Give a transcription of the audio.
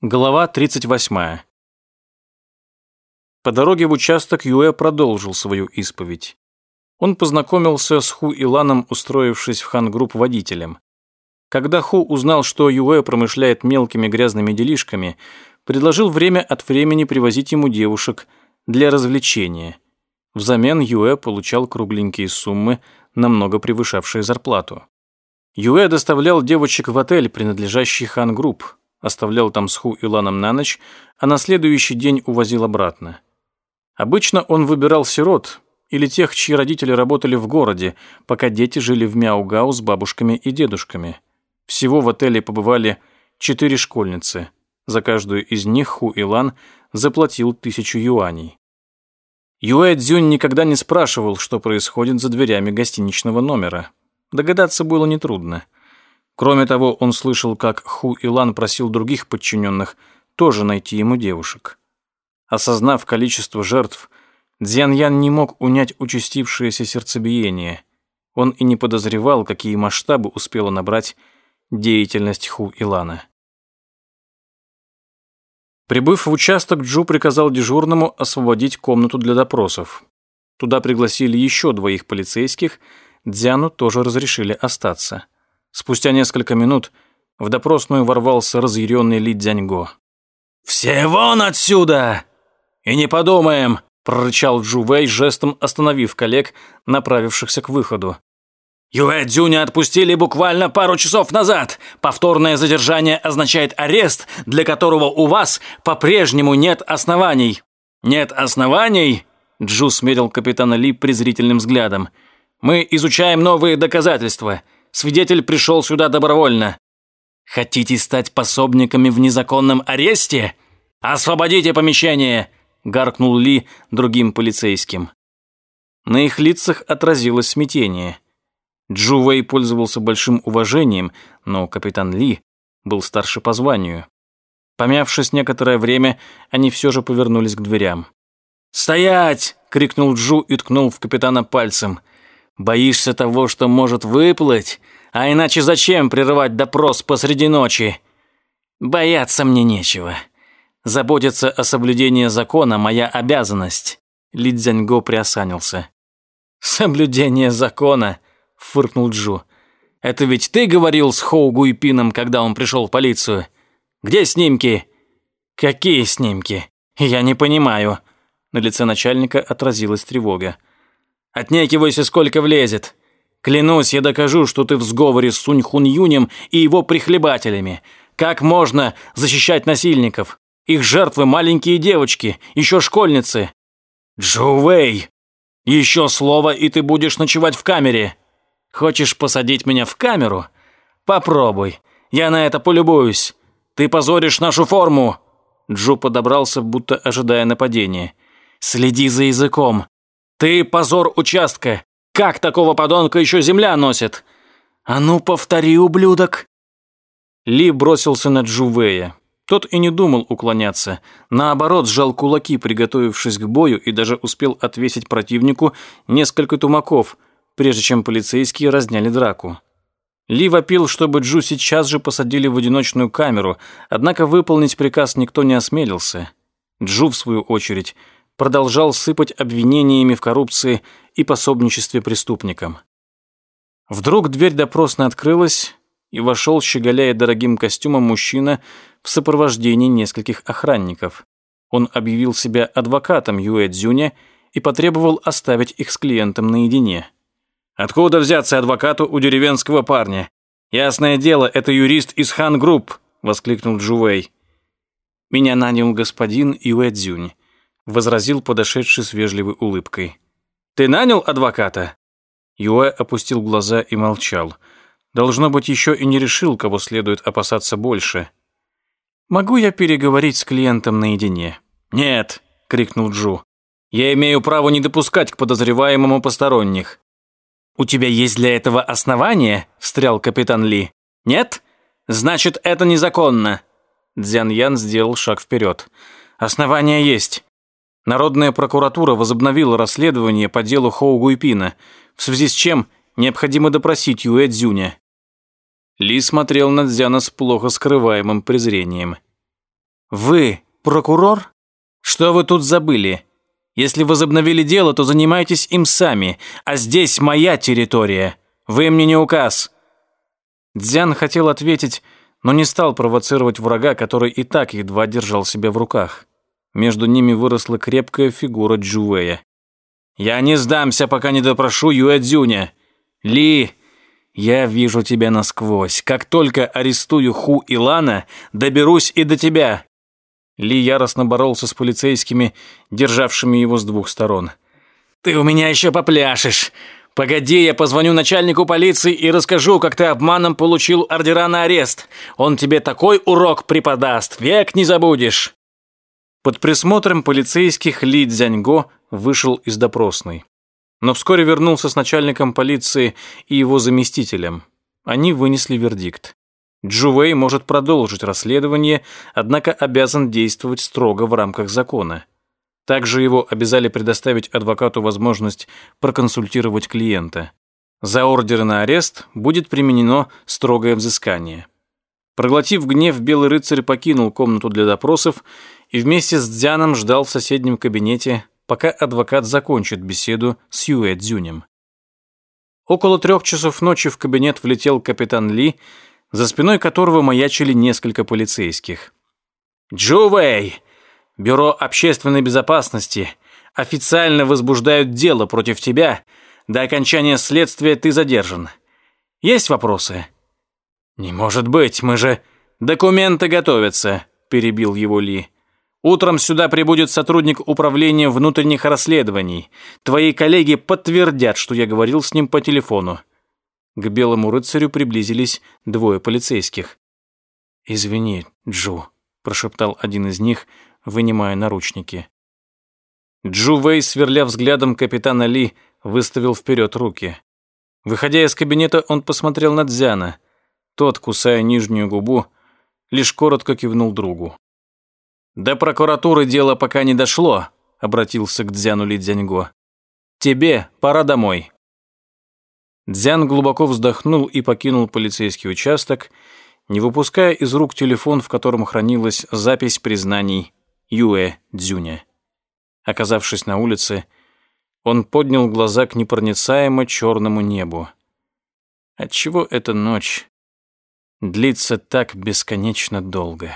Глава 38. По дороге в участок Юэ продолжил свою исповедь. Он познакомился с Ху Иланом, устроившись в Хан-групп водителем. Когда Ху узнал, что Юэ промышляет мелкими грязными делишками, предложил время от времени привозить ему девушек для развлечения. Взамен Юэ получал кругленькие суммы, намного превышавшие зарплату. Юэ доставлял девочек в отель, принадлежащий Хан-групп, оставлял там с Ху Иланом на ночь, а на следующий день увозил обратно. Обычно он выбирал сирот или тех, чьи родители работали в городе, пока дети жили в Мяугау с бабушками и дедушками. Всего в отеле побывали четыре школьницы. За каждую из них Ху Илан заплатил тысячу юаней. Юэ Цзюнь никогда не спрашивал, что происходит за дверями гостиничного номера. Догадаться было нетрудно – Кроме того, он слышал, как Ху Илан просил других подчиненных тоже найти ему девушек. Осознав количество жертв, Дзян Ян не мог унять участившееся сердцебиение. Он и не подозревал, какие масштабы успела набрать деятельность Ху Илана. Прибыв в участок, Джу приказал дежурному освободить комнату для допросов. Туда пригласили еще двоих полицейских, Дзяну тоже разрешили остаться. Спустя несколько минут в допросную ворвался разъяренный Ли Дзяньго. «Все вон отсюда! И не подумаем!» прорычал Джу Вэй, жестом остановив коллег, направившихся к выходу. Юэ Дзюня отпустили буквально пару часов назад. Повторное задержание означает арест, для которого у вас по-прежнему нет оснований. Нет оснований? Джу смерил капитана Ли презрительным взглядом. Мы изучаем новые доказательства. Свидетель пришел сюда добровольно. Хотите стать пособниками в незаконном аресте? Освободите помещение!» гаркнул Ли другим полицейским. На их лицах отразилось смятение. Джу Вэй пользовался большим уважением, но капитан Ли был старше по званию. Помявшись некоторое время, они все же повернулись к дверям. «Стоять!» — крикнул Джу и ткнул в капитана пальцем. Боишься того, что может выплыть? А иначе зачем прерывать допрос посреди ночи? Бояться мне нечего. Заботиться о соблюдении закона – моя обязанность. Ли Цзяньго приосанился. «Соблюдение закона?» – фыркнул Джу. «Это ведь ты говорил с Хоу Гуйпином, когда он пришел в полицию? Где снимки?» «Какие снимки? Я не понимаю». На лице начальника отразилась тревога. Отнекивайся, сколько влезет. Клянусь, я докажу, что ты в сговоре с Сунь Хун Юнем и его прихлебателями. Как можно защищать насильников? Их жертвы маленькие девочки, еще школьницы. Джоуэй, еще слово, и ты будешь ночевать в камере. Хочешь посадить меня в камеру? Попробуй. Я на это полюбуюсь. Ты позоришь нашу форму. Джо подобрался, будто ожидая нападения. Следи за языком. «Ты позор участка! Как такого подонка еще земля носит?» «А ну, повтори, ублюдок!» Ли бросился на Джувея. Тот и не думал уклоняться. Наоборот, сжал кулаки, приготовившись к бою, и даже успел отвесить противнику несколько тумаков, прежде чем полицейские разняли драку. Ли вопил, чтобы Джу сейчас же посадили в одиночную камеру, однако выполнить приказ никто не осмелился. Джу, в свою очередь, продолжал сыпать обвинениями в коррупции и пособничестве преступникам. Вдруг дверь допросной открылась, и вошел, щеголяя дорогим костюмом, мужчина в сопровождении нескольких охранников. Он объявил себя адвокатом Юэ Цзюня и потребовал оставить их с клиентом наедине. «Откуда взяться адвокату у деревенского парня? Ясное дело, это юрист из Хан Групп», — воскликнул Джувей. «Меня нанял господин Юэ Цзюнь возразил подошедший с вежливой улыбкой. «Ты нанял адвоката?» Юэ опустил глаза и молчал. Должно быть, еще и не решил, кого следует опасаться больше. «Могу я переговорить с клиентом наедине?» «Нет!» — крикнул Джу. «Я имею право не допускать к подозреваемому посторонних». «У тебя есть для этого основания?» — встрял капитан Ли. «Нет? Значит, это незаконно». Дзян Ян сделал шаг вперед. «Основания есть. Народная прокуратура возобновила расследование по делу Хоу Гуйпина, в связи с чем необходимо допросить Юэ Цзюня. Ли смотрел на Дзяна с плохо скрываемым презрением. Вы прокурор? Что вы тут забыли? Если возобновили дело, то занимайтесь им сами, а здесь моя территория. Вы мне не указ». Дзян хотел ответить, но не стал провоцировать врага, который и так едва держал себя в руках. Между ними выросла крепкая фигура Джувея. «Я не сдамся, пока не допрошу Юэ Цзюня. Ли, я вижу тебя насквозь. Как только арестую Ху и Лана, доберусь и до тебя». Ли яростно боролся с полицейскими, державшими его с двух сторон. «Ты у меня еще попляшешь. «Погоди, я позвоню начальнику полиции и расскажу, как ты обманом получил ордера на арест. Он тебе такой урок преподаст, век не забудешь». Под присмотром полицейских Ли Цзяньго вышел из допросной. Но вскоре вернулся с начальником полиции и его заместителем. Они вынесли вердикт. Джувей может продолжить расследование, однако обязан действовать строго в рамках закона. Также его обязали предоставить адвокату возможность проконсультировать клиента. За ордеры на арест будет применено строгое взыскание. Проглотив гнев, Белый рыцарь покинул комнату для допросов и вместе с Дзяном ждал в соседнем кабинете, пока адвокат закончит беседу с Юэ Цзюнем. Около трех часов ночи в кабинет влетел капитан Ли, за спиной которого маячили несколько полицейских. «Джувей, Бюро общественной безопасности официально возбуждают дело против тебя. До окончания следствия ты задержан. Есть вопросы? Не может быть, мы же документы готовятся, перебил его Ли. Утром сюда прибудет сотрудник управления внутренних расследований. Твои коллеги подтвердят, что я говорил с ним по телефону. К белому рыцарю приблизились двое полицейских. «Извини, Джу», – прошептал один из них, вынимая наручники. Джу Вэй, сверля взглядом капитана Ли, выставил вперед руки. Выходя из кабинета, он посмотрел на Дзяна. Тот, кусая нижнюю губу, лишь коротко кивнул другу. «До прокуратуры дело пока не дошло», — обратился к Дзяну Ли Дзяньго. «Тебе пора домой». Дзян глубоко вздохнул и покинул полицейский участок, не выпуская из рук телефон, в котором хранилась запись признаний Юэ Дзюня. Оказавшись на улице, он поднял глаза к непроницаемо черному небу. Отчего эта ночь длится так бесконечно долго?